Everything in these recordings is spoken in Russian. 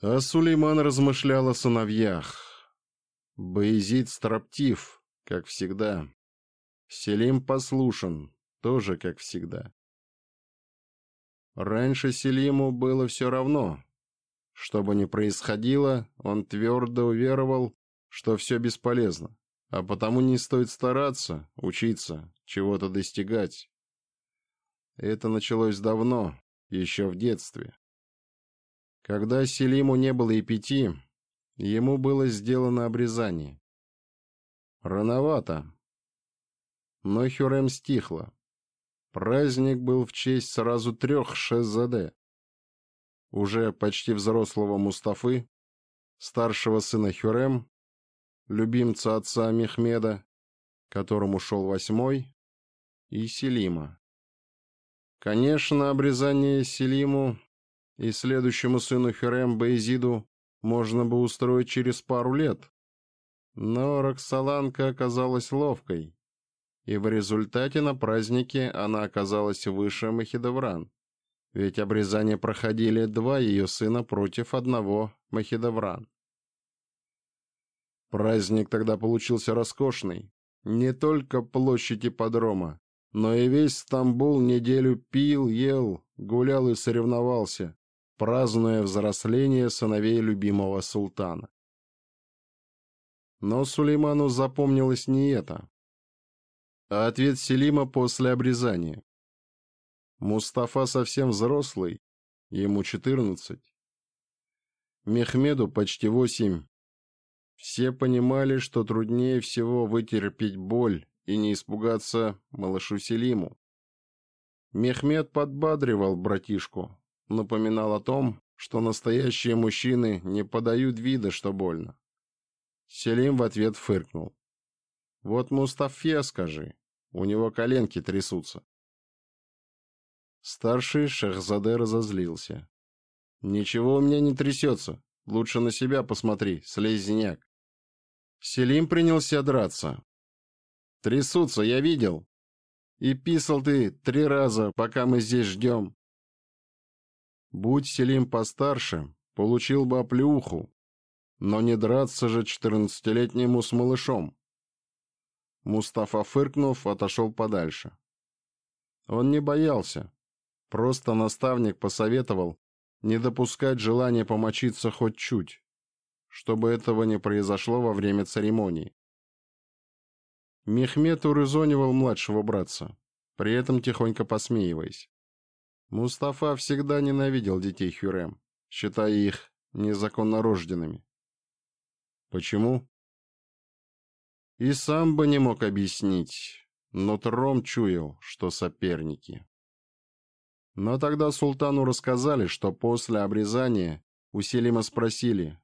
А Сулейман размышлял о сыновьях. Боязид строптив, как всегда. Селим послушен, тоже как всегда. Раньше Селиму было все равно. Что бы ни происходило, он твердо уверовал, что все бесполезно, а потому не стоит стараться, учиться, чего-то достигать. Это началось давно, еще в детстве. Когда Селиму не было и пяти, ему было сделано обрезание. Рановато. Но Хюрем стихло. Праздник был в честь сразу трех ШЗД. Уже почти взрослого Мустафы, старшего сына Хюрем, любимца отца Мехмеда, которому шел восьмой, и Селима. Конечно, обрезание Селиму и следующему сыну Хюрем Бейзиду можно бы устроить через пару лет. Но Роксоланка оказалась ловкой и в результате на празднике она оказалась выше Махидавран. Ведь обрезание проходили два ее сына против одного Махидавран. Праздник тогда получился роскошный. Не только площадь ипподрома, но и весь Стамбул неделю пил, ел, гулял и соревновался, празднуя взросление сыновей любимого султана. Но Сулейману запомнилось не это, а ответ Селима после обрезания. Мустафа совсем взрослый, ему четырнадцать. Мехмеду почти восемь. Все понимали, что труднее всего вытерпеть боль и не испугаться малышу Селиму. Мехмед подбадривал братишку, напоминал о том, что настоящие мужчины не подают вида, что больно. Селим в ответ фыркнул. «Вот Мустафе скажи, у него коленки трясутся». Старший Шахзаде разозлился. «Ничего у меня не трясется. Лучше на себя посмотри, слезняк». Селим принялся драться. «Трясутся, я видел. И писал ты три раза, пока мы здесь ждем. Будь Селим постарше, получил бы оплюху, Но не драться же четырнадцатилетнему с малышом. Мустафа, фыркнув, отошел подальше. Он не боялся. Просто наставник посоветовал не допускать желания помочиться хоть чуть, чтобы этого не произошло во время церемонии. Мехмед урезонивал младшего братца, при этом тихонько посмеиваясь. Мустафа всегда ненавидел детей Хюрем, считая их незаконно рожденными. Почему? И сам бы не мог объяснить, но Тром чуял, что соперники. Но тогда султану рассказали, что после обрезания у Селима спросили,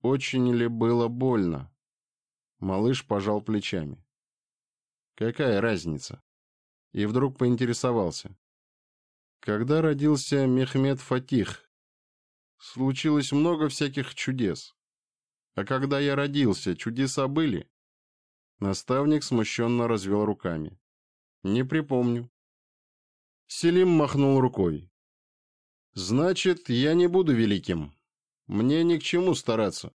очень ли было больно. Малыш пожал плечами. Какая разница? И вдруг поинтересовался. Когда родился Мехмед Фатих, случилось много всяких чудес. А когда я родился, чудеса были? Наставник смущенно развел руками. Не припомню. Селим махнул рукой. Значит, я не буду великим. Мне ни к чему стараться.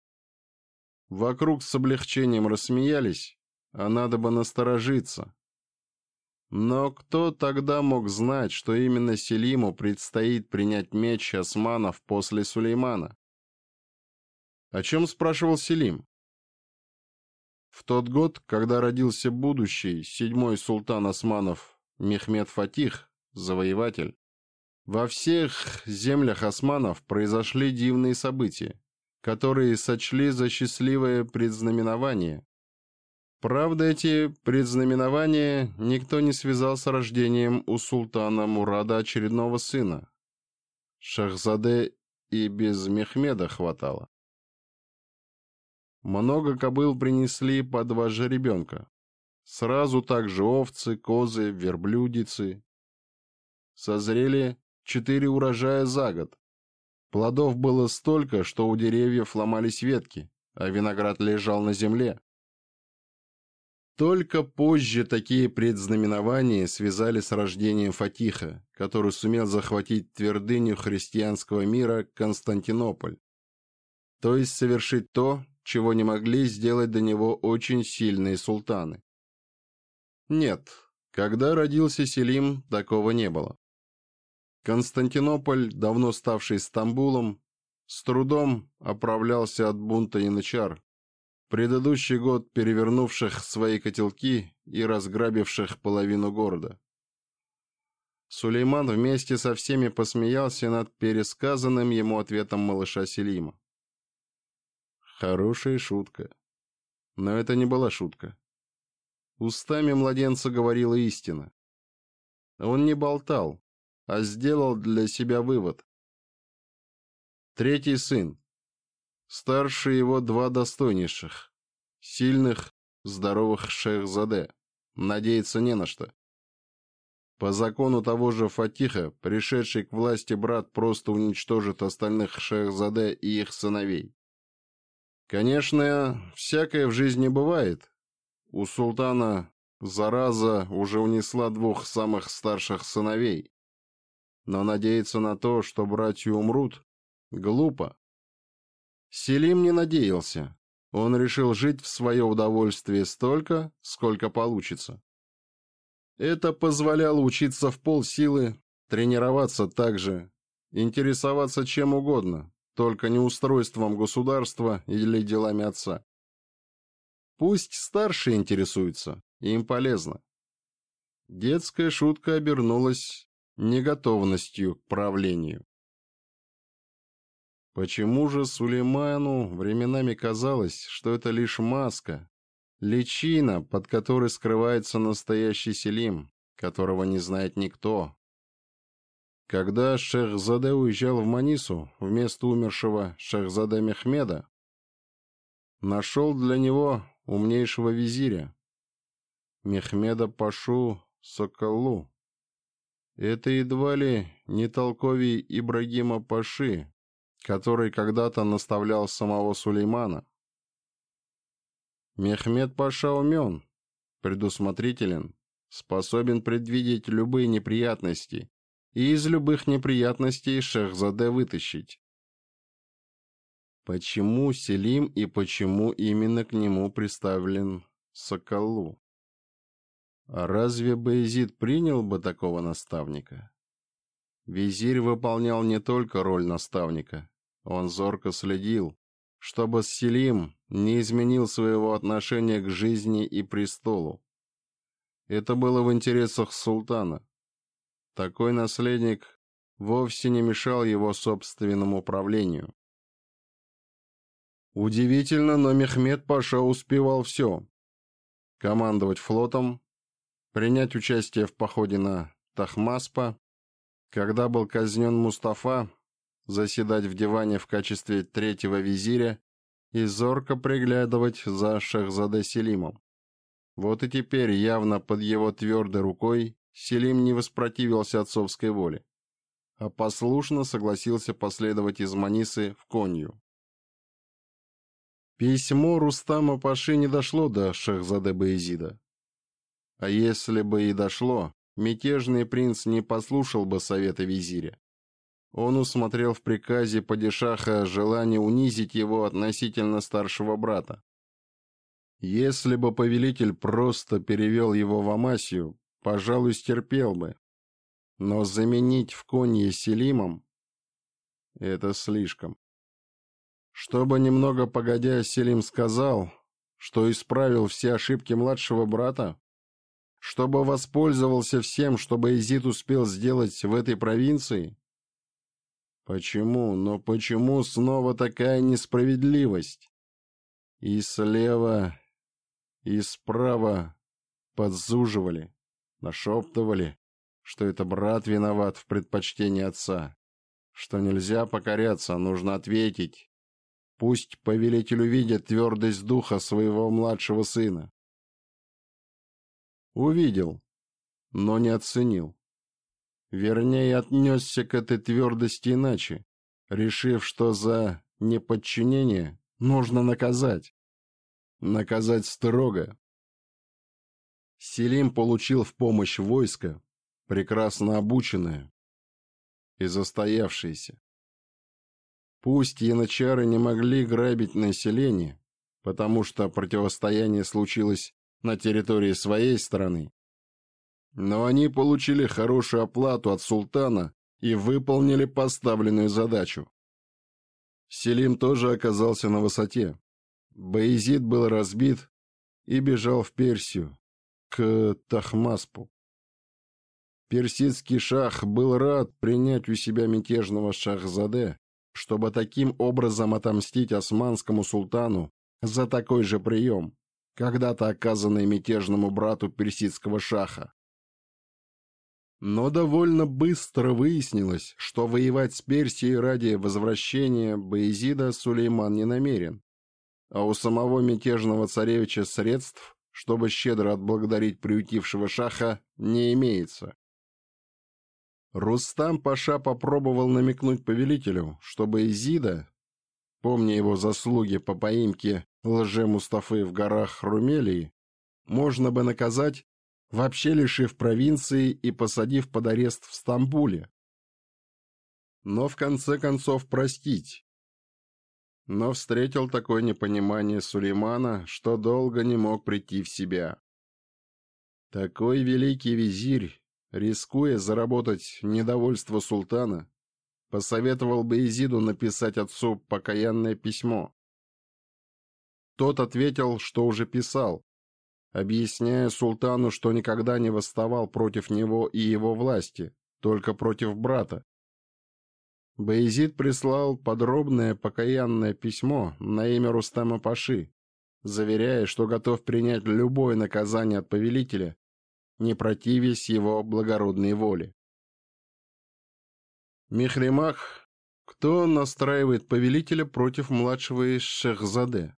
Вокруг с облегчением рассмеялись, а надо бы насторожиться. Но кто тогда мог знать, что именно Селиму предстоит принять меч османов после Сулеймана? О чем спрашивал Селим? В тот год, когда родился будущий, седьмой султан османов Мехмед Фатих, завоеватель, во всех землях османов произошли дивные события, которые сочли за счастливое предзнаменование. Правда, эти предзнаменования никто не связал с рождением у султана Мурада очередного сына. Шахзаде и без Мехмеда хватало. Много кобыл принесли по два жеребенка. Сразу также овцы, козы, верблюдицы. Созрели четыре урожая за год. Плодов было столько, что у деревьев ломались ветки, а виноград лежал на земле, только позже такие предзнаменования связали с рождением Фатиха, который сумел захватить твердыню христианского мира Константинополь, то есть совершить то, чего не могли сделать до него очень сильные султаны. Нет, когда родился Селим, такого не было. Константинополь, давно ставший Стамбулом, с трудом оправлялся от бунта янычар, предыдущий год перевернувших свои котелки и разграбивших половину города. Сулейман вместе со всеми посмеялся над пересказанным ему ответом малыша Селима. Хорошая шутка. Но это не была шутка. Устами младенца говорила истина. Он не болтал, а сделал для себя вывод. Третий сын, старше его два достойнейших, сильных, здоровых шехзаде. Надеяться не на что. По закону того же Фатиха, пришедший к власти брат просто уничтожит остальных шехзаде и их сыновей. Конечно, всякое в жизни бывает. У султана зараза уже унесла двух самых старших сыновей. Но надеяться на то, что братья умрут, глупо. Селим не надеялся. Он решил жить в свое удовольствие столько, сколько получится. Это позволяло учиться в полсилы, тренироваться также, интересоваться чем угодно, только не устройством государства или делами отца. Пусть старшие интересуются, им полезно. Детская шутка обернулась неготовностью к правлению. Почему же Сулейману временами казалось, что это лишь маска, личина, под которой скрывается настоящий Селим, которого не знает никто? Когда Шехзаде уезжал в Манису вместо умершего Шехзаде Мехмеда, нашел для него умнейшего визиря, Мехмеда Пашу Соколу. Это едва ли не толковий Ибрагима Паши, который когда-то наставлял самого Сулеймана. Мехмед Паша умен, предусмотрителен, способен предвидеть любые неприятности и из любых неприятностей Шехзаде вытащить. Почему Селим и почему именно к нему приставлен Соколу? А разве Боязид принял бы такого наставника? Визирь выполнял не только роль наставника, он зорко следил, чтобы Селим не изменил своего отношения к жизни и престолу. Это было в интересах султана. Такой наследник вовсе не мешал его собственному правлению. Удивительно, но Мехмед Паша успевал все. Командовать флотом, принять участие в походе на Тахмаспа, когда был казнен Мустафа, заседать в диване в качестве третьего визиря и зорко приглядывать за Шахзада Селимом. Вот и теперь, явно под его твердой рукой, Селим не воспротивился отцовской воле, а послушно согласился последовать из Манисы в Конью. Письмо Рустама Паши не дошло до Шахзаде Баезида. А если бы и дошло, мятежный принц не послушал бы совета визиря. Он усмотрел в приказе падишаха желание унизить его относительно старшего брата. Если бы повелитель просто перевел его в Амасию, пожалуй, стерпел бы. Но заменить в конье Селимом — это слишком. Чтобы немного погодя Селим сказал, что исправил все ошибки младшего брата, чтобы воспользовался всем, чтобы Изид успел сделать в этой провинции? Почему, но почему снова такая несправедливость? И слева, и справа подзуживали, нашептывали, что это брат виноват в предпочтении отца, что нельзя покоряться, нужно ответить. Пусть повелитель увидит твердость духа своего младшего сына. Увидел, но не оценил. Вернее, отнесся к этой твердости иначе, решив, что за неподчинение нужно наказать. Наказать строго. Селим получил в помощь войско, прекрасно обученное и застоявшееся. Пусть янычары не могли грабить население, потому что противостояние случилось на территории своей страны, но они получили хорошую оплату от султана и выполнили поставленную задачу. Селим тоже оказался на высоте. Баизид был разбит и бежал в Персию, к Тахмаспу. Персидский шах был рад принять у себя мятежного шахзаде, чтобы таким образом отомстить османскому султану за такой же прием, когда-то оказанный мятежному брату персидского шаха но довольно быстро выяснилось, что воевать с Персией ради возвращения Боязида Сулейман не намерен, а у самого мятежного царевича средств, чтобы щедро отблагодарить приютившего шаха, не имеется. Рустам Паша попробовал намекнуть повелителю, чтобы Боязида, помня его заслуги по поимке лже Мустафы в горах Румелии, можно бы наказать вообще лишив провинции и посадив под арест в Стамбуле. Но в конце концов простить. Но встретил такое непонимание Сулеймана, что долго не мог прийти в себя. Такой великий визирь, рискуя заработать недовольство султана, посоветовал бы Изиду написать отцу покаянное письмо. Тот ответил, что уже писал, объясняя султану, что никогда не восставал против него и его власти, только против брата. Боязид прислал подробное покаянное письмо на имя Рустама Паши, заверяя, что готов принять любое наказание от повелителя, не противясь его благородной воле. Михримах, кто настраивает повелителя против младшего из Шехзаде?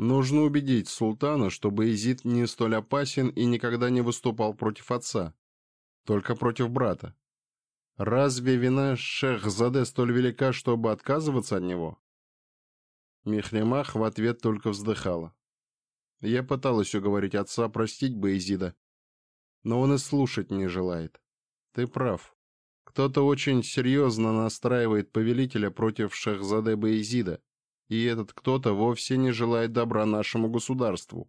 Нужно убедить султана, чтобы Боязид не столь опасен и никогда не выступал против отца, только против брата. Разве вина Шехзаде столь велика, чтобы отказываться от него? Мехлемах в ответ только вздыхала. Я пыталась уговорить отца простить Боязида, но он и слушать не желает. Ты прав. Кто-то очень серьезно настраивает повелителя против Шехзаде Боязида, и этот кто-то вовсе не желает добра нашему государству.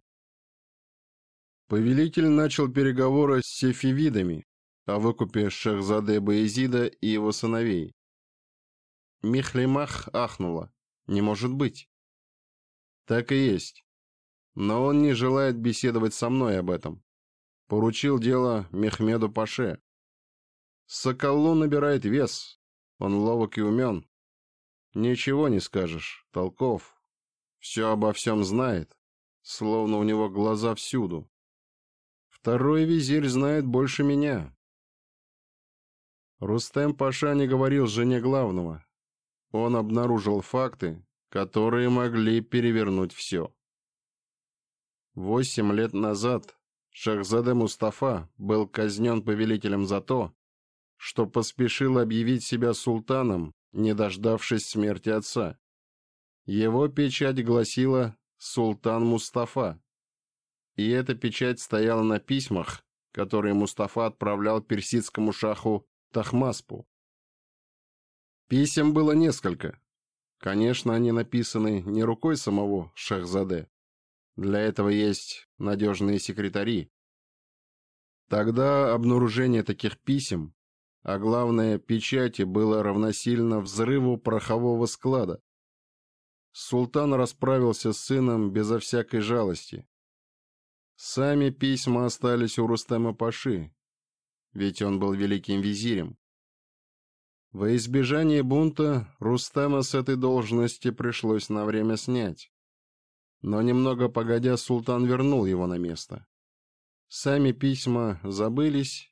Повелитель начал переговоры с сефевидами о выкупе Шехзаде Баезида и его сыновей. Михлемах ахнула. Не может быть. Так и есть. Но он не желает беседовать со мной об этом. Поручил дело Мехмеду Паше. Соколу набирает вес. Он ловок и умен, Ничего не скажешь, Толков. Все обо всем знает, словно у него глаза всюду. Второй визирь знает больше меня. Рустем Паша не говорил жене главного. Он обнаружил факты, которые могли перевернуть все. Восемь лет назад Шахзаде Мустафа был казнен повелителем за то, что поспешил объявить себя султаном не дождавшись смерти отца. Его печать гласила «Султан Мустафа». И эта печать стояла на письмах, которые Мустафа отправлял персидскому шаху Тахмаспу. Писем было несколько. Конечно, они написаны не рукой самого Шахзаде. Для этого есть надежные секретари. Тогда обнаружение таких писем а главное, печати было равносильно взрыву порохового склада. Султан расправился с сыном безо всякой жалости. Сами письма остались у Рустема Паши, ведь он был великим визирем. Во избежание бунта Рустема с этой должности пришлось на время снять. Но немного погодя, султан вернул его на место. Сами письма забылись,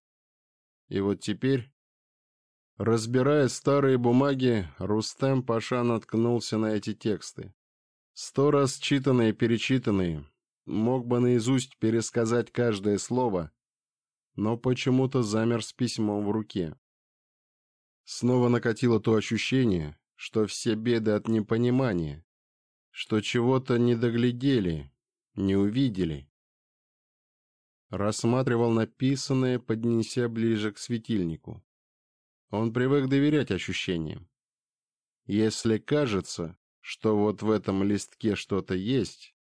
и вот теперь Разбирая старые бумаги, Рустем Паша наткнулся на эти тексты. Сто раз читанные, перечитанные. Мог бы наизусть пересказать каждое слово, но почему-то замер с письмом в руке. Снова накатило то ощущение, что все беды от непонимания, что чего-то не доглядели, не увидели. Рассматривал написанное, поднеся ближе к светильнику. Он привык доверять ощущениям. Если кажется, что вот в этом листке что-то есть,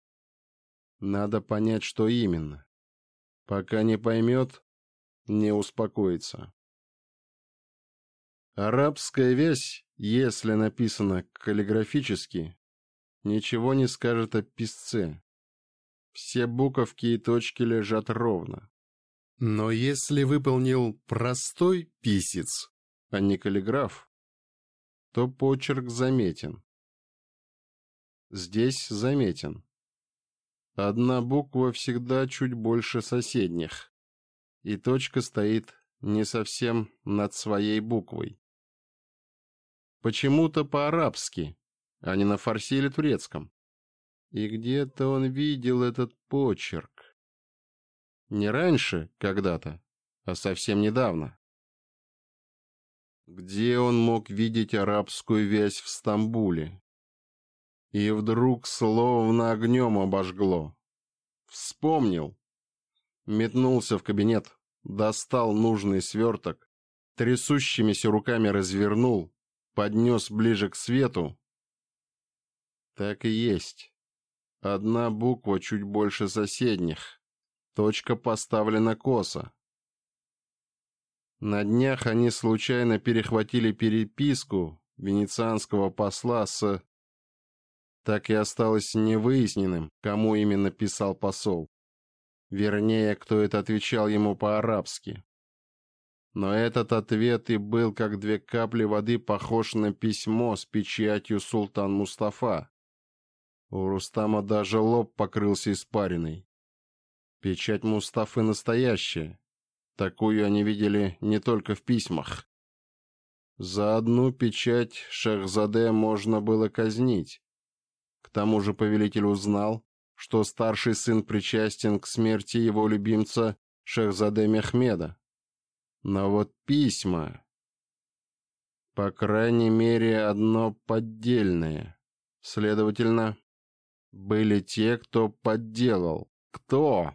надо понять, что именно. Пока не поймет, не успокоится. Арабская вязь, если написана каллиграфически, ничего не скажет о писце. Все буковки и точки лежат ровно. Но если выполнил простой писец, а не каллиграф, то почерк заметен. Здесь заметен. Одна буква всегда чуть больше соседних, и точка стоит не совсем над своей буквой. Почему-то по-арабски, а не на фарси или турецком. И где-то он видел этот почерк. Не раньше когда-то, а совсем недавно где он мог видеть арабскую вязь в Стамбуле. И вдруг словно огнем обожгло. Вспомнил. Метнулся в кабинет, достал нужный сверток, трясущимися руками развернул, поднес ближе к свету. Так и есть. Одна буква чуть больше соседних. Точка поставлена косо. На днях они случайно перехватили переписку венецианского посла с... Так и осталось невыясненным, кому именно писал посол. Вернее, кто это отвечал ему по-арабски. Но этот ответ и был, как две капли воды, похож на письмо с печатью султан Мустафа. У Рустама даже лоб покрылся испариной. Печать Мустафы настоящая, Такую они видели не только в письмах. За одну печать Шехзаде можно было казнить. К тому же повелитель узнал, что старший сын причастен к смерти его любимца Шехзаде Мехмеда. Но вот письма... По крайней мере, одно поддельное. Следовательно, были те, кто подделал. Кто?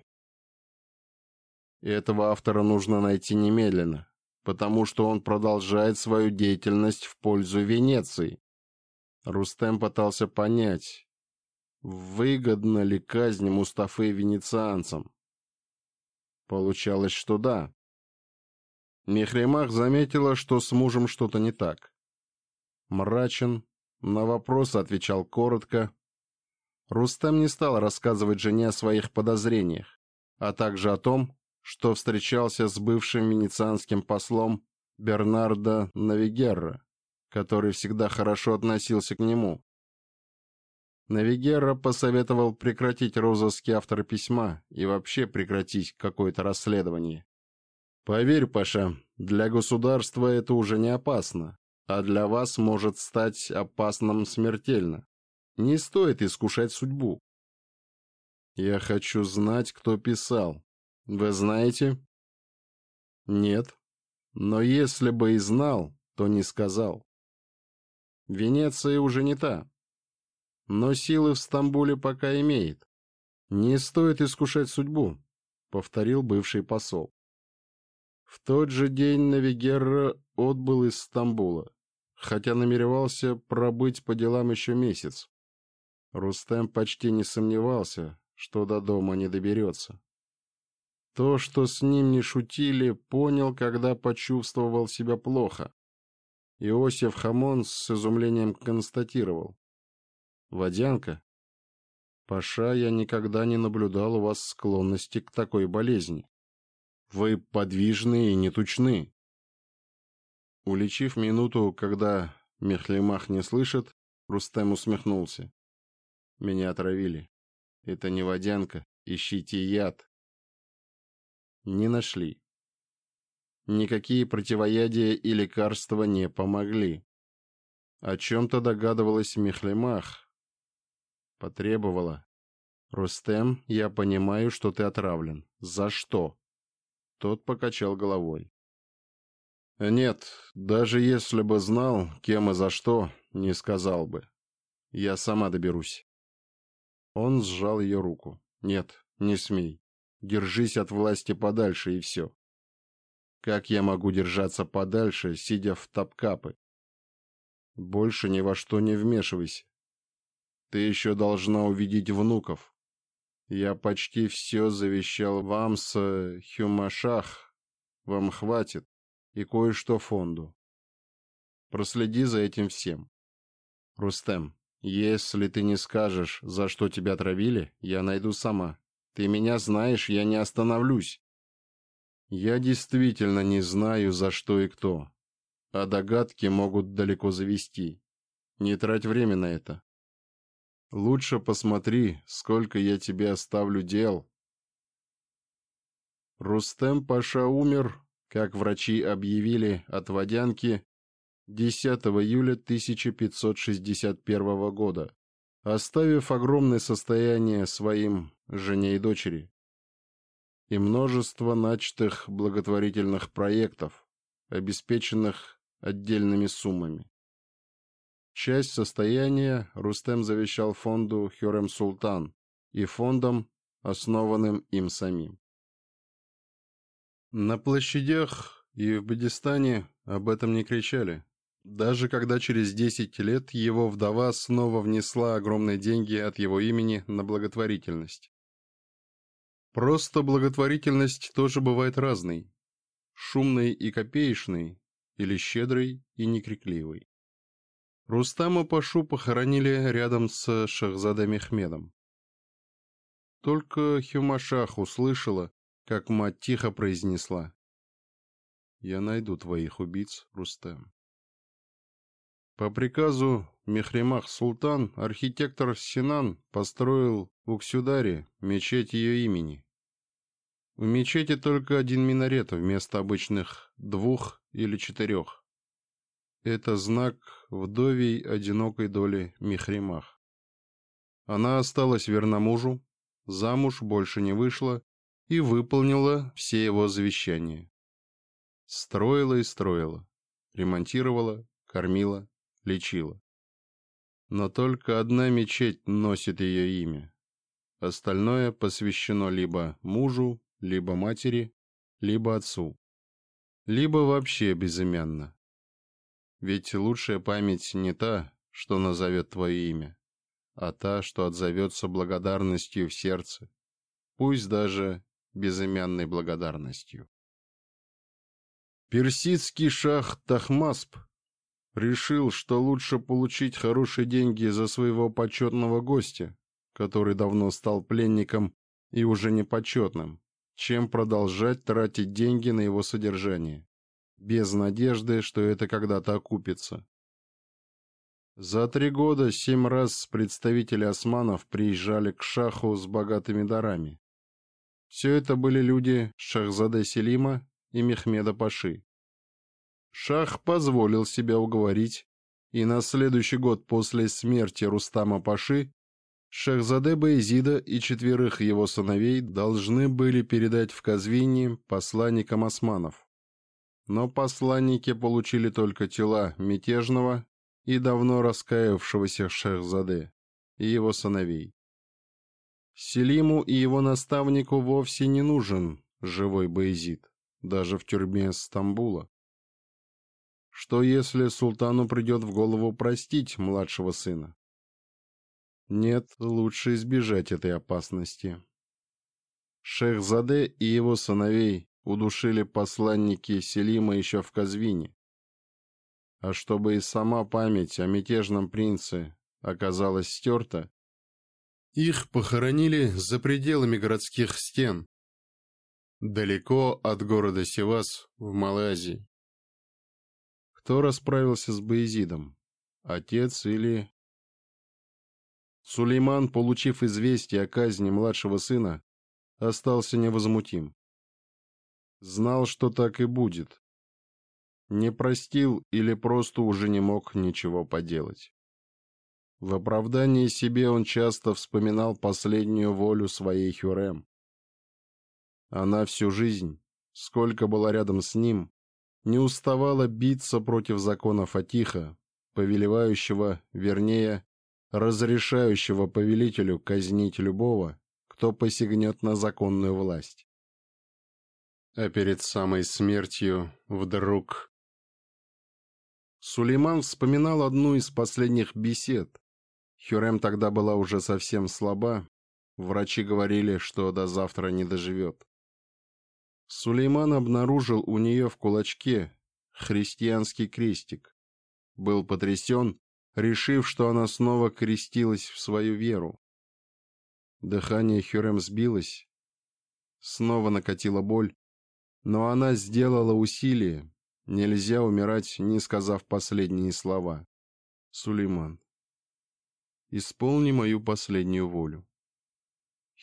И Этого автора нужно найти немедленно, потому что он продолжает свою деятельность в пользу Венеции. Рустем пытался понять, выгодна ли казнь Мустафы венецианцам. Получалось, что да. Мехремах заметила, что с мужем что-то не так. Мрачен, на вопросы отвечал коротко. Рустем не стал рассказывать жене о своих подозрениях, а также о том, что встречался с бывшим венецианским послом Бернардо Навигерро, который всегда хорошо относился к нему. Навигерро посоветовал прекратить розыски автора письма и вообще прекратить какое-то расследование. «Поверь, Паша, для государства это уже не опасно, а для вас может стать опасным смертельно. Не стоит искушать судьбу». «Я хочу знать, кто писал», вы знаете? Нет. Но если бы и знал, то не сказал. Венеция уже не та. Но силы в Стамбуле пока имеет. Не стоит искушать судьбу, повторил бывший посол. В тот же день Навигерра отбыл из Стамбула, хотя намеревался пробыть по делам еще месяц. Рустем почти не сомневался, что до дома не доберется. То, что с ним не шутили, понял, когда почувствовал себя плохо. Иосиф Хамон с изумлением констатировал. «Водянка, Паша, я никогда не наблюдал у вас склонности к такой болезни. Вы подвижны и нетучны». Уличив минуту, когда Мехлемах не слышит, Рустем усмехнулся. «Меня отравили. Это не водянка. Ищите яд не нашли. Никакие противоядия и лекарства не помогли. О чем-то догадывалась Мехлемах. Потребовала. «Рустем, я понимаю, что ты отравлен. За что?» Тот покачал головой. «Нет, даже если бы знал, кем и за что, не сказал бы. Я сама доберусь». Он сжал ее руку. «Нет, не смей. Держись от власти подальше, и все. Как я могу держаться подальше, сидя в топкапы? Больше ни во что не вмешивайся. Ты еще должна увидеть внуков. Я почти все завещал вам с э, Хюмашах. Вам хватит. И кое-что фонду. Проследи за этим всем. Рустем, если ты не скажешь, за что тебя травили, я найду сама. Ты меня знаешь, я не остановлюсь. Я действительно не знаю, за что и кто. А догадки могут далеко завести. Не трать время на это. Лучше посмотри, сколько я тебе оставлю дел. Рустем Паша умер, как врачи объявили, от водянки 10 июля 1561 года оставив огромное состояние своим жене и дочери и множество начатых благотворительных проектов, обеспеченных отдельными суммами. Часть состояния Рустем завещал фонду Хюрем Султан и фондам, основанным им самим. На площадях и в Бадистане об этом не кричали, даже когда через 10 лет его вдова снова внесла огромные деньги от его имени на благотворительность. Просто благотворительность тоже бывает разной. Шумной и копеечной, или щедрой и некрикливой. Рустама Пашу похоронили рядом с Шахзадом Мехмедом. Только Хюмашах услышала, как мать тихо произнесла. «Я найду твоих убийц, Рустам». По приказу Мехремах Султан, архитектор Синан построил в Уксюдаре мечеть ее имени. У мечети только один минарет вместо обычных двух или четырех. Это знак вдовей одинокой доли Михримах. Она осталась верна мужу, замуж больше не вышла и выполнила все его завещания. Строила лечила. Но только одна мечеть носит ее имя. Остальное посвящено либо мужу, либо матери, либо отцу, либо вообще безымянно. Ведь лучшая память не та, что назовет твое имя, а та, что отзовется благодарностью в сердце, пусть даже безымянной благодарностью. Персидский шах Тахмасп решил, что лучше получить хорошие деньги за своего почетного гостя, который давно стал пленником и уже не почетным, чем продолжать тратить деньги на его содержание, без надежды, что это когда-то окупится. За три года семь раз представители османов приезжали к шаху с богатыми дарами. Все это были люди Шахзада Селима и Мехмеда Паши. Шах позволил себя уговорить, и на следующий год после смерти Рустама Паши Шахзаде Баизида и четверых его сыновей должны были передать в Казвине посланникам османов. Но посланники получили только тела мятежного и давно раскаявшегося Шахзаде и его сыновей. Селиму и его наставнику вовсе не нужен живой Баизид, даже в тюрьме Стамбула что если султану придет в голову простить младшего сына? Нет, лучше избежать этой опасности. Шехзаде и его сыновей удушили посланники Селима еще в Казвине. А чтобы и сама память о мятежном принце оказалась стерта, их похоронили за пределами городских стен, далеко от города Севас в Малайзии. Кто расправился с Боязидом? Отец или... Сулейман, получив известие о казни младшего сына, остался невозмутим. Знал, что так и будет. Не простил или просто уже не мог ничего поделать. В оправдании себе он часто вспоминал последнюю волю своей Хюрем. Она всю жизнь, сколько была рядом с ним, не уставала биться против закона Фатиха, повелевающего, вернее, разрешающего повелителю казнить любого, кто посягнет на законную власть. А перед самой смертью вдруг... Сулейман вспоминал одну из последних бесед. Хюрем тогда была уже совсем слаба, врачи говорили, что до завтра не доживет. Сулейман обнаружил у нее в кулачке христианский крестик. Был потрясен, решив, что она снова крестилась в свою веру. Дыхание Хюрем сбилось. Снова накатила боль, но она сделала усилие. Нельзя умирать, не сказав последние слова. Сулейман. «Исполни мою последнюю волю».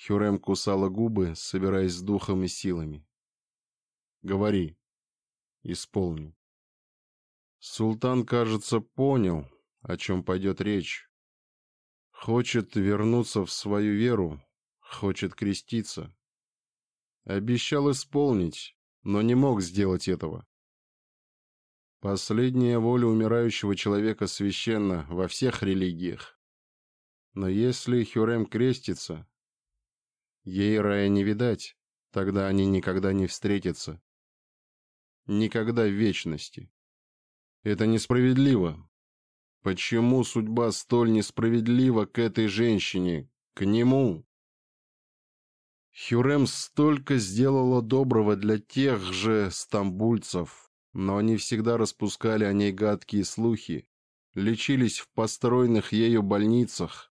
Хюрем кусала губы, собираясь с духом и силами. Говори. Исполню. Султан, кажется, понял, о чем пойдет речь. Хочет вернуться в свою веру, хочет креститься. Обещал исполнить, но не мог сделать этого. Последняя воля умирающего человека священна во всех религиях. Но если Хюрем крестится, ей рая не видать, тогда они никогда не встретятся никогда вечности. Это несправедливо. Почему судьба столь несправедлива к этой женщине, к нему? Хюрем столько сделала доброго для тех же стамбульцев, но они всегда распускали о ней гадкие слухи, лечились в построенных ею больницах,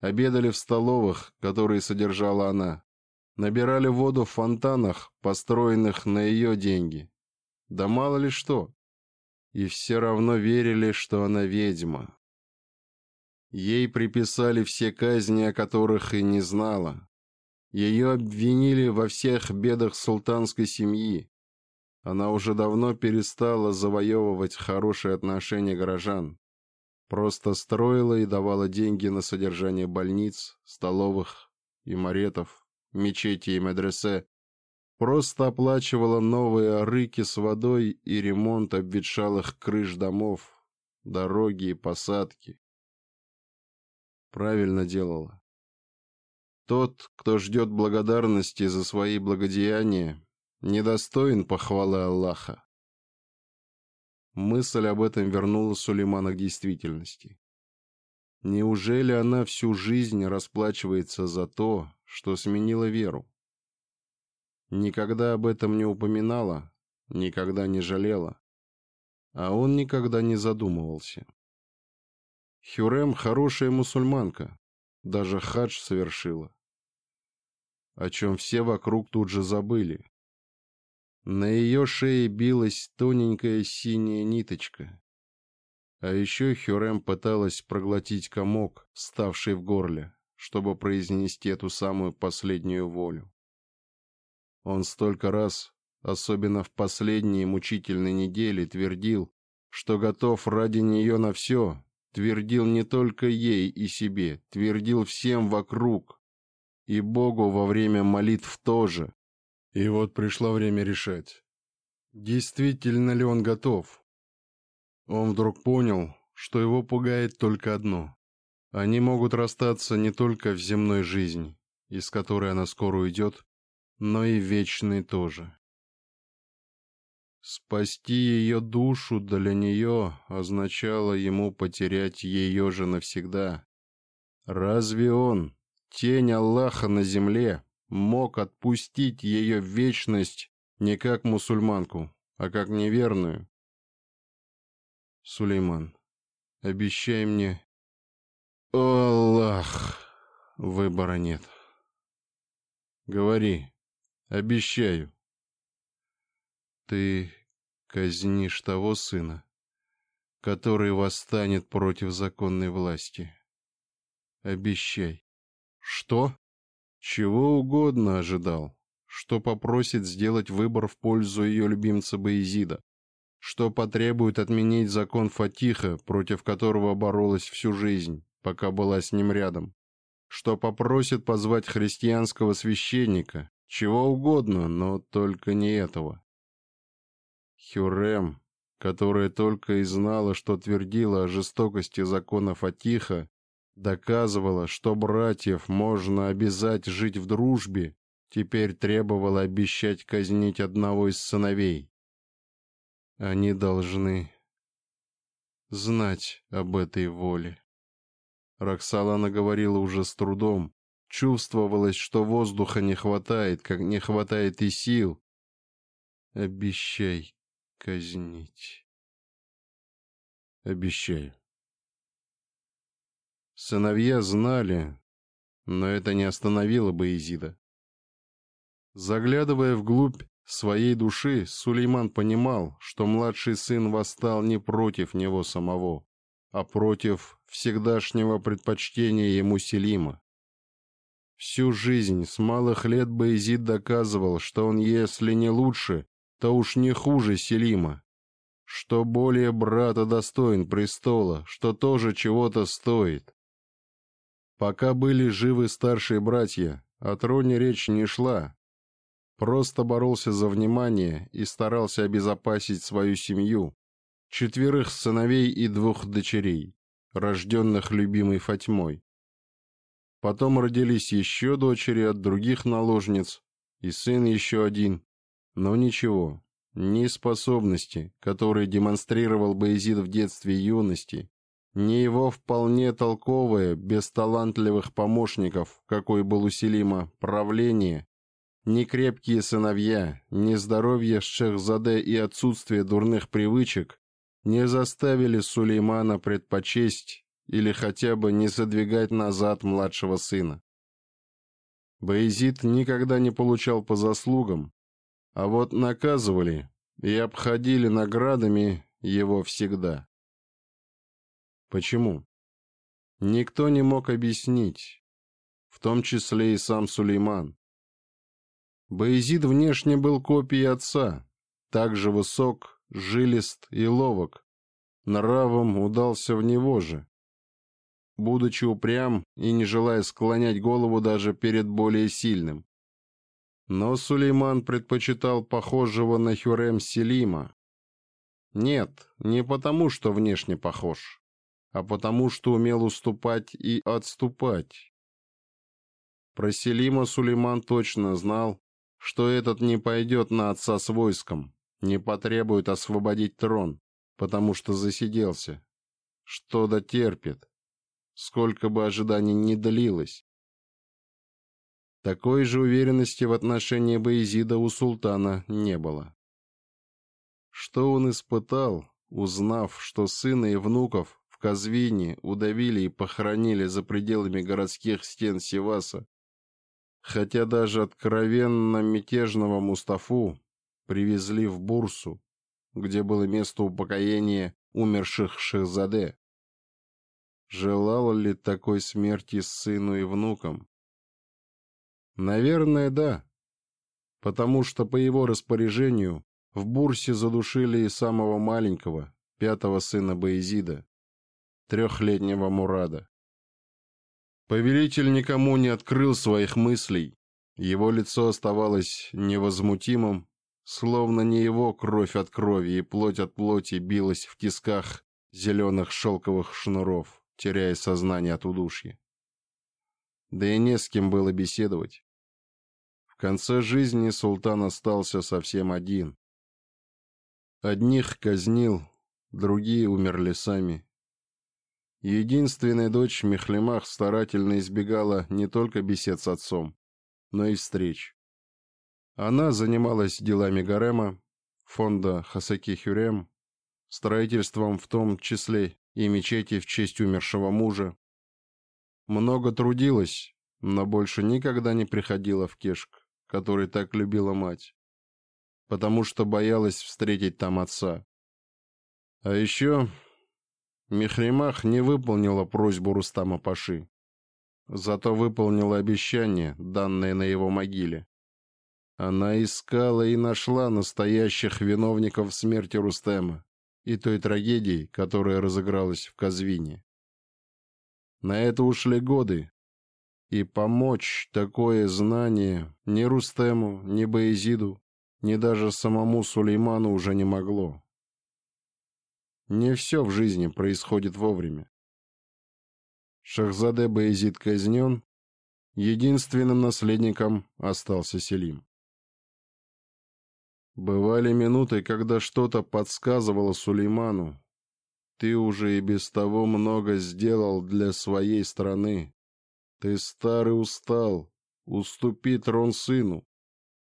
обедали в столовых, которые содержала она, набирали воду в фонтанах, построенных на ее деньги. Да мало ли что. И все равно верили, что она ведьма. Ей приписали все казни, о которых и не знала. Ее обвинили во всех бедах султанской семьи. Она уже давно перестала завоевывать хорошие отношения горожан. Просто строила и давала деньги на содержание больниц, столовых, имаретов, мечети и медресе, просто оплачивала новые рыки с водой и ремонт обветшалых крыш домов, дороги и посадки. Правильно делала. Тот, кто ждет благодарности за свои благодеяния, недостоин похвалы Аллаха. Мысль об этом вернула Сулеймана к действительности. Неужели она всю жизнь расплачивается за то, что сменила веру? Никогда об этом не упоминала, никогда не жалела. А он никогда не задумывался. Хюрем хорошая мусульманка, даже хадж совершила. О чем все вокруг тут же забыли. На ее шее билась тоненькая синяя ниточка. А еще Хюрем пыталась проглотить комок, ставший в горле, чтобы произнести эту самую последнюю волю. Он столько раз, особенно в последние мучительные недели, твердил, что готов ради нее на все, твердил не только ей и себе, твердил всем вокруг, и Богу во время молитв тоже. И вот пришло время решать, действительно ли он готов. Он вдруг понял, что его пугает только одно. Они могут расстаться не только в земной жизни, из которой она скоро уйдет, но и вечный тоже. Спасти ее душу для нее означало ему потерять ее же навсегда. Разве он, тень Аллаха на земле, мог отпустить ее в вечность не как мусульманку, а как неверную? Сулейман, обещай мне... О, Аллах! Выбора нет. Говори. Обещаю. Ты казнишь того сына, который восстанет против законной власти. Обещай. Что? Чего угодно ожидал. Что попросит сделать выбор в пользу ее любимца Боязида. Что потребует отменить закон Фатиха, против которого боролась всю жизнь, пока была с ним рядом. Что попросит позвать христианского священника, чего угодно, но только не этого. Хюрем, которая только и знала, что твердила о жестокости законов Атиха, доказывала, что братьев можно обязать жить в дружбе, теперь требовала обещать казнить одного из сыновей. Они должны знать об этой воле. Роксолана говорила уже с трудом, Чувствовалось, что воздуха не хватает, как не хватает и сил. Обещай казнить. Обещаю. Сыновья знали, но это не остановило бы Изида. Заглядывая вглубь своей души, Сулейман понимал, что младший сын восстал не против него самого, а против всегдашнего предпочтения ему Селима. Всю жизнь с малых лет Боязид доказывал, что он, если не лучше, то уж не хуже Селима, что более брата достоин престола, что тоже чего-то стоит. Пока были живы старшие братья, о троне речь не шла. Просто боролся за внимание и старался обезопасить свою семью, четверых сыновей и двух дочерей, рожденных любимой Фатьмой. Потом родились еще дочери от других наложниц, и сын еще один. Но ничего, ни способности, которые демонстрировал Боязид в детстве и юности, ни его вполне толковое, без талантливых помощников, какой был у Селима, правление, ни крепкие сыновья, ни здоровье Шехзаде и отсутствие дурных привычек не заставили Сулеймана предпочесть или хотя бы не задвигать назад младшего сына. Боязид никогда не получал по заслугам, а вот наказывали и обходили наградами его всегда. Почему? Никто не мог объяснить, в том числе и сам Сулейман. Боязид внешне был копией отца, также высок, жилист и ловок, нравом удался в него же будучи упрям и не желая склонять голову даже перед более сильным. Но Сулейман предпочитал похожего на Хюрем Селима. Нет, не потому, что внешне похож, а потому, что умел уступать и отступать. Про Селима Сулейман точно знал, что этот не пойдет на отца с войском, не потребует освободить трон, потому что засиделся, что дотерпит, сколько бы ожидание ни длилось. Такой же уверенности в отношении Боязида у султана не было. Что он испытал, узнав, что сына и внуков в Казвине удавили и похоронили за пределами городских стен Севаса, хотя даже откровенно мятежного Мустафу привезли в Бурсу, где было место упокоения умерших Шехзаде. Желал ли такой смерти сыну и внукам? Наверное, да. Потому что по его распоряжению в Бурсе задушили и самого маленького, пятого сына Боязида, трехлетнего Мурада. Повелитель никому не открыл своих мыслей. Его лицо оставалось невозмутимым, словно не его кровь от крови и плоть от плоти билась в тисках зеленых шелковых шнуров теряя сознание от удушья. Да и не с кем было беседовать. В конце жизни султан остался совсем один. Одних казнил, другие умерли сами. Единственная дочь Мехлемах старательно избегала не только бесед с отцом, но и встреч. Она занималась делами гарема, фонда Хасаки Хюрем, строительством в том числе и мечети в честь умершего мужа. Много трудилась, но больше никогда не приходила в Кешк, который так любила мать, потому что боялась встретить там отца. А еще Мехримах не выполнила просьбу Рустама Паши, зато выполнила обещание, данное на его могиле. Она искала и нашла настоящих виновников смерти Рустема и той трагедии, которая разыгралась в Казвине. На это ушли годы, и помочь такое знание ни Рустему, ни Боязиду, ни даже самому Сулейману уже не могло. Не все в жизни происходит вовремя. Шахзаде Боязид казнен, единственным наследником остался Селим. Бывали минуты, когда что-то подсказывало Сулейману. Ты уже и без того много сделал для своей страны. Ты старый устал. Уступи трон сыну.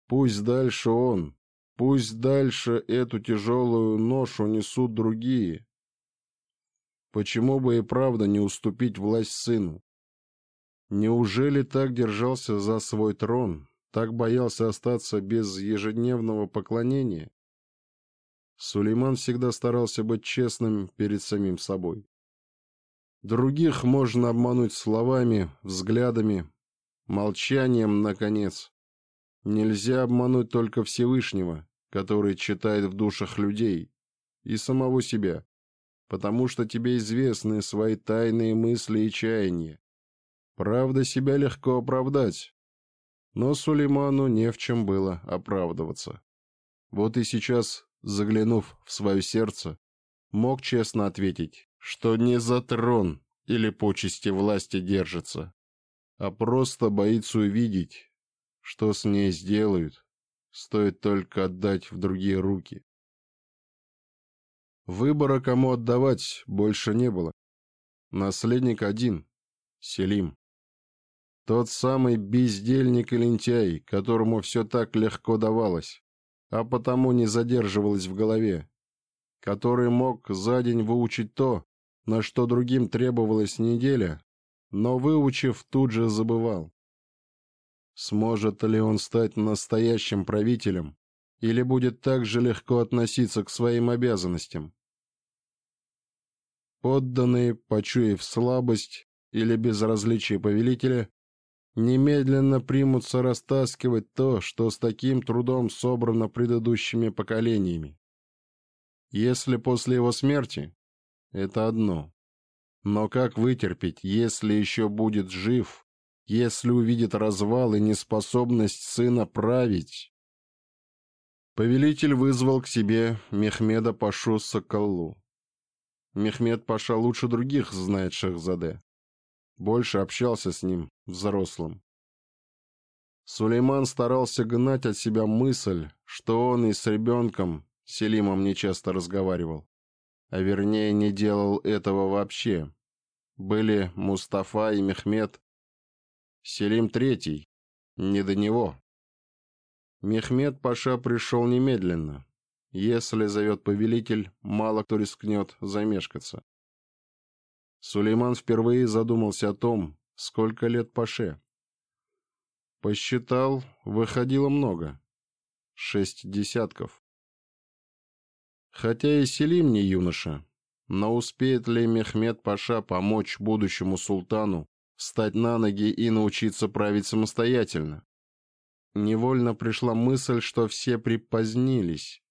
Пусть дальше он, пусть дальше эту тяжелую ношу несут другие. Почему бы и правда не уступить власть сыну? Неужели так держался за свой трон, так боялся остаться без ежедневного поклонения. Сулейман всегда старался быть честным перед самим собой. Других можно обмануть словами, взглядами, молчанием, наконец. Нельзя обмануть только Всевышнего, который читает в душах людей, и самого себя, потому что тебе известны свои тайные мысли и чаяния. Правда, себя легко оправдать, но Сулейману не в чем было оправдываться. Вот и сейчас, заглянув в свое сердце, мог честно ответить, что не за трон или почести власти держится, а просто боится увидеть, что с ней сделают, стоит только отдать в другие руки. Выбора, кому отдавать, больше не было. Наследник один — Селим. Тот самый бездельник и лентяй, которому все так легко давалось, а потому не задерживалось в голове, который мог за день выучить то, на что другим требовалась неделя, но, выучив, тут же забывал. Сможет ли он стать настоящим правителем или будет так же легко относиться к своим обязанностям? Подданные, почуяв слабость или безразличие повелителя, немедленно примутся растаскивать то, что с таким трудом собрано предыдущими поколениями. Если после его смерти – это одно. Но как вытерпеть, если еще будет жив, если увидит развал и неспособность сына править? Повелитель вызвал к себе Мехмеда Пашу Соколу. Мехмед Паша лучше других знает Шахзаде. Больше общался с ним, взрослым. Сулейман старался гнать от себя мысль, что он и с ребенком, Селимом, нечасто разговаривал. А вернее, не делал этого вообще. Были Мустафа и Мехмед. Селим третий. Не до него. Мехмед Паша пришел немедленно. Если зовет повелитель, мало кто рискнет замешкаться. Сулейман впервые задумался о том, сколько лет Паше. Посчитал, выходило много. Шесть десятков. Хотя и Селим не юноша, но успеет ли Мехмед Паша помочь будущему султану встать на ноги и научиться править самостоятельно? Невольно пришла мысль, что все припозднились.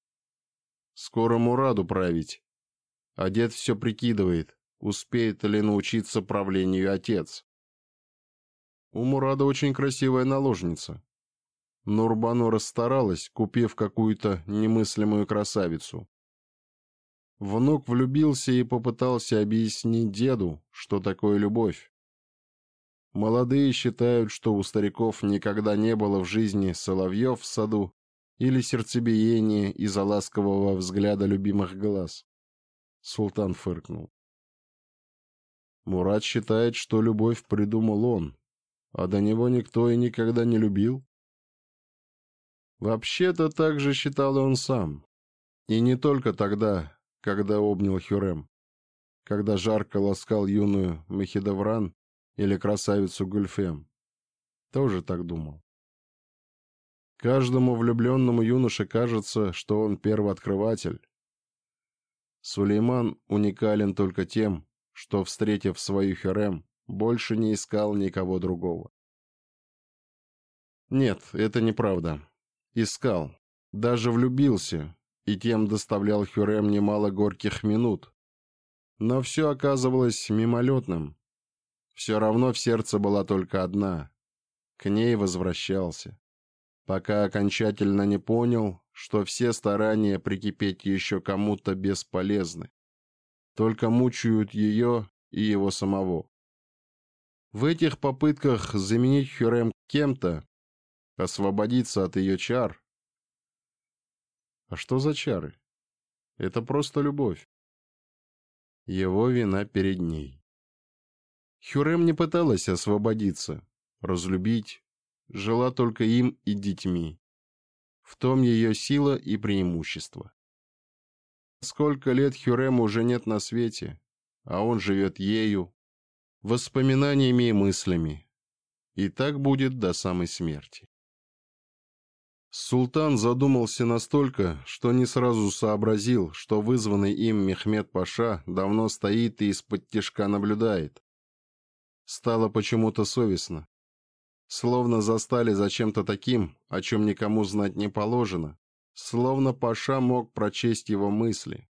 Скоро Мураду править, а дед все прикидывает — успеет ли научиться правлению отец. У Мурада очень красивая наложница. Нурбану расстаралась, купив какую-то немыслимую красавицу. Внук влюбился и попытался объяснить деду, что такое любовь. Молодые считают, что у стариков никогда не было в жизни соловьев в саду или сердцебиения из-за ласкового взгляда любимых глаз. Султан фыркнул. Мурат считает, что любовь придумал он, а до него никто и никогда не любил. Вообще-то так же считал и он сам. И не только тогда, когда обнял Хюрем, когда жарко ласкал юную Мехидевран или красавицу Гульфем. Тоже так думал. Каждому влюбленному юноше кажется, что он первооткрыватель. Сулейман уникален только тем, что, встретив свою Херем, больше не искал никого другого. Нет, это неправда. Искал. Даже влюбился. И тем доставлял Хюрем немало горьких минут. Но все оказывалось мимолетным. Все равно в сердце была только одна. К ней возвращался. Пока окончательно не понял, что все старания прикипеть еще кому-то бесполезны только мучают ее и его самого. В этих попытках заменить Хюрем кем-то, освободиться от ее чар... А что за чары? Это просто любовь. Его вина перед ней. Хюрем не пыталась освободиться, разлюбить, жила только им и детьми. В том ее сила и преимущество. Сколько лет Хюрему уже нет на свете, а он живет ею, воспоминаниями и мыслями. И так будет до самой смерти. Султан задумался настолько, что не сразу сообразил, что вызванный им Мехмед Паша давно стоит и из-под тишка наблюдает. Стало почему-то совестно. Словно застали за чем-то таким, о чем никому знать не положено, словно Паша мог прочесть его мысли.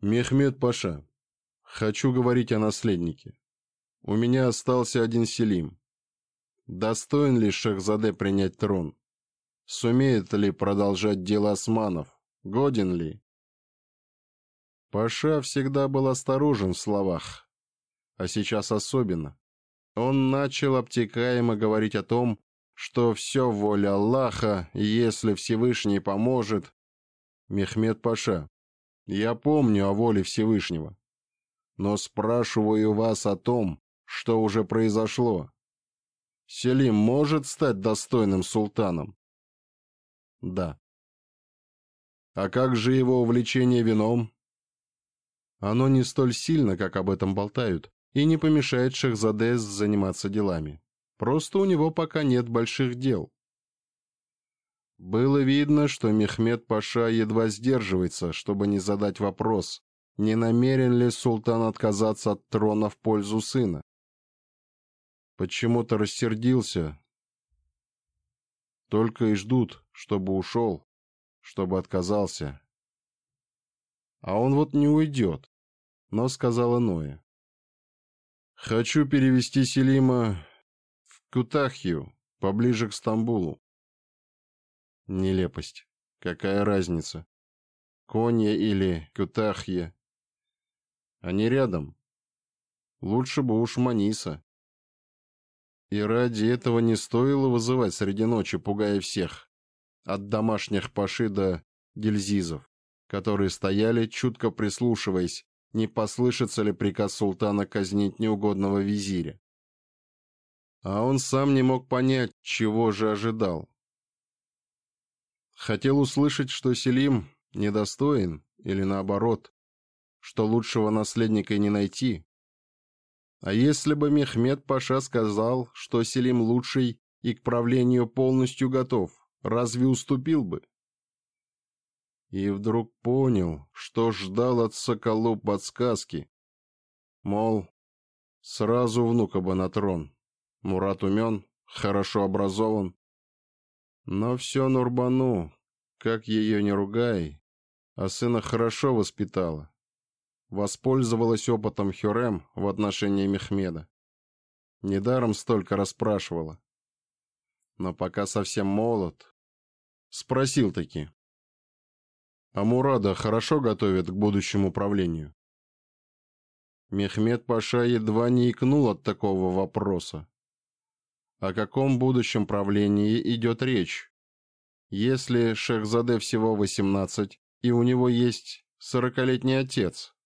«Мехмед Паша, хочу говорить о наследнике. У меня остался один Селим. Достоин ли Шахзаде принять трон? Сумеет ли продолжать дело османов? Годен ли?» Паша всегда был осторожен в словах, а сейчас особенно. Он начал обтекаемо говорить о том, что все воля Аллаха, если Всевышний поможет. Мехмед Паша, я помню о воле Всевышнего, но спрашиваю вас о том, что уже произошло. Селим может стать достойным султаном? Да. А как же его увлечение вином? Оно не столь сильно, как об этом болтают, и не помешает Шахзадес заниматься делами. Просто у него пока нет больших дел. Было видно, что Мехмед Паша едва сдерживается, чтобы не задать вопрос, не намерен ли султан отказаться от трона в пользу сына. Почему-то рассердился. Только и ждут, чтобы ушел, чтобы отказался. А он вот не уйдет, но сказал иное. «Хочу перевести Селима Кутахью, поближе к Стамбулу. Нелепость. Какая разница? Конья или Кютахья? Они рядом. Лучше бы уж Маниса. И ради этого не стоило вызывать среди ночи, пугая всех. От домашних паши до гильзизов, которые стояли, чутко прислушиваясь, не послышится ли приказ султана казнить неугодного визиря а он сам не мог понять, чего же ожидал. Хотел услышать, что Селим недостоин, или наоборот, что лучшего наследника и не найти. А если бы Мехмед Паша сказал, что Селим лучший и к правлению полностью готов, разве уступил бы? И вдруг понял, что ждал от Соколу подсказки. Мол, сразу внука бы на трон. Мурат умен, хорошо образован. Но все Нурбану, как ее не ругай, а сына хорошо воспитала. Воспользовалась опытом Хюрем в отношении Мехмеда. Недаром столько расспрашивала. Но пока совсем молод, спросил таки. А Мурада хорошо готовят к будущему правлению? Мехмед Паша едва не икнул от такого вопроса. О каком будущем правлении идет речь? Если Шехзаде всего 18, и у него есть сорокалетний отец?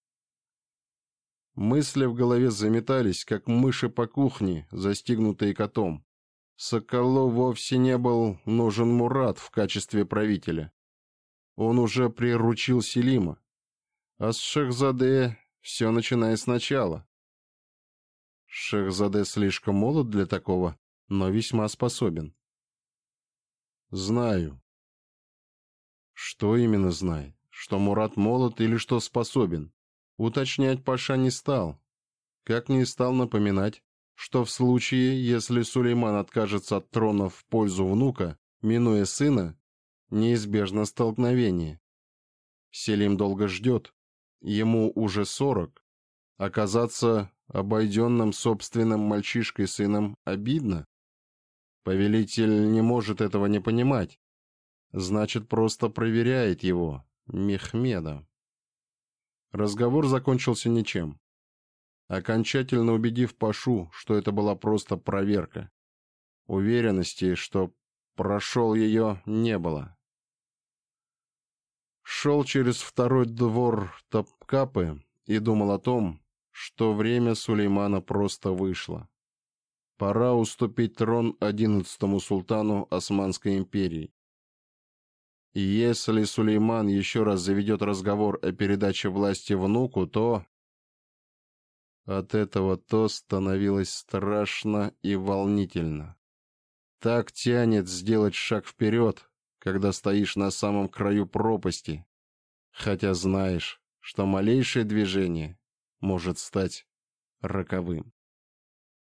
Мысли в голове заметались, как мыши по кухне, застигнутые котом. Соколу вовсе не был нужен Мурат в качестве правителя. Он уже приручил Селима. А с Шехзаде все начиная сначала. Шехзаде слишком молод для такого но весьма способен. Знаю. Что именно знает? Что Мурат молод или что способен? Уточнять Паша не стал. Как не стал напоминать, что в случае, если Сулейман откажется от трона в пользу внука, минуя сына, неизбежно столкновение. Селим долго ждет, ему уже сорок. Оказаться обойденным собственным мальчишкой-сыном обидно. Повелитель не может этого не понимать. Значит, просто проверяет его, Мехмеда. Разговор закончился ничем. Окончательно убедив Пашу, что это была просто проверка. Уверенности, что прошел ее, не было. Шел через второй двор Топкапы и думал о том, что время Сулеймана просто вышло пора уступить трон одиннадцатому султану Османской империи. И если Сулейман еще раз заведет разговор о передаче власти внуку, то... От этого то становилось страшно и волнительно. Так тянет сделать шаг вперед, когда стоишь на самом краю пропасти, хотя знаешь, что малейшее движение может стать роковым.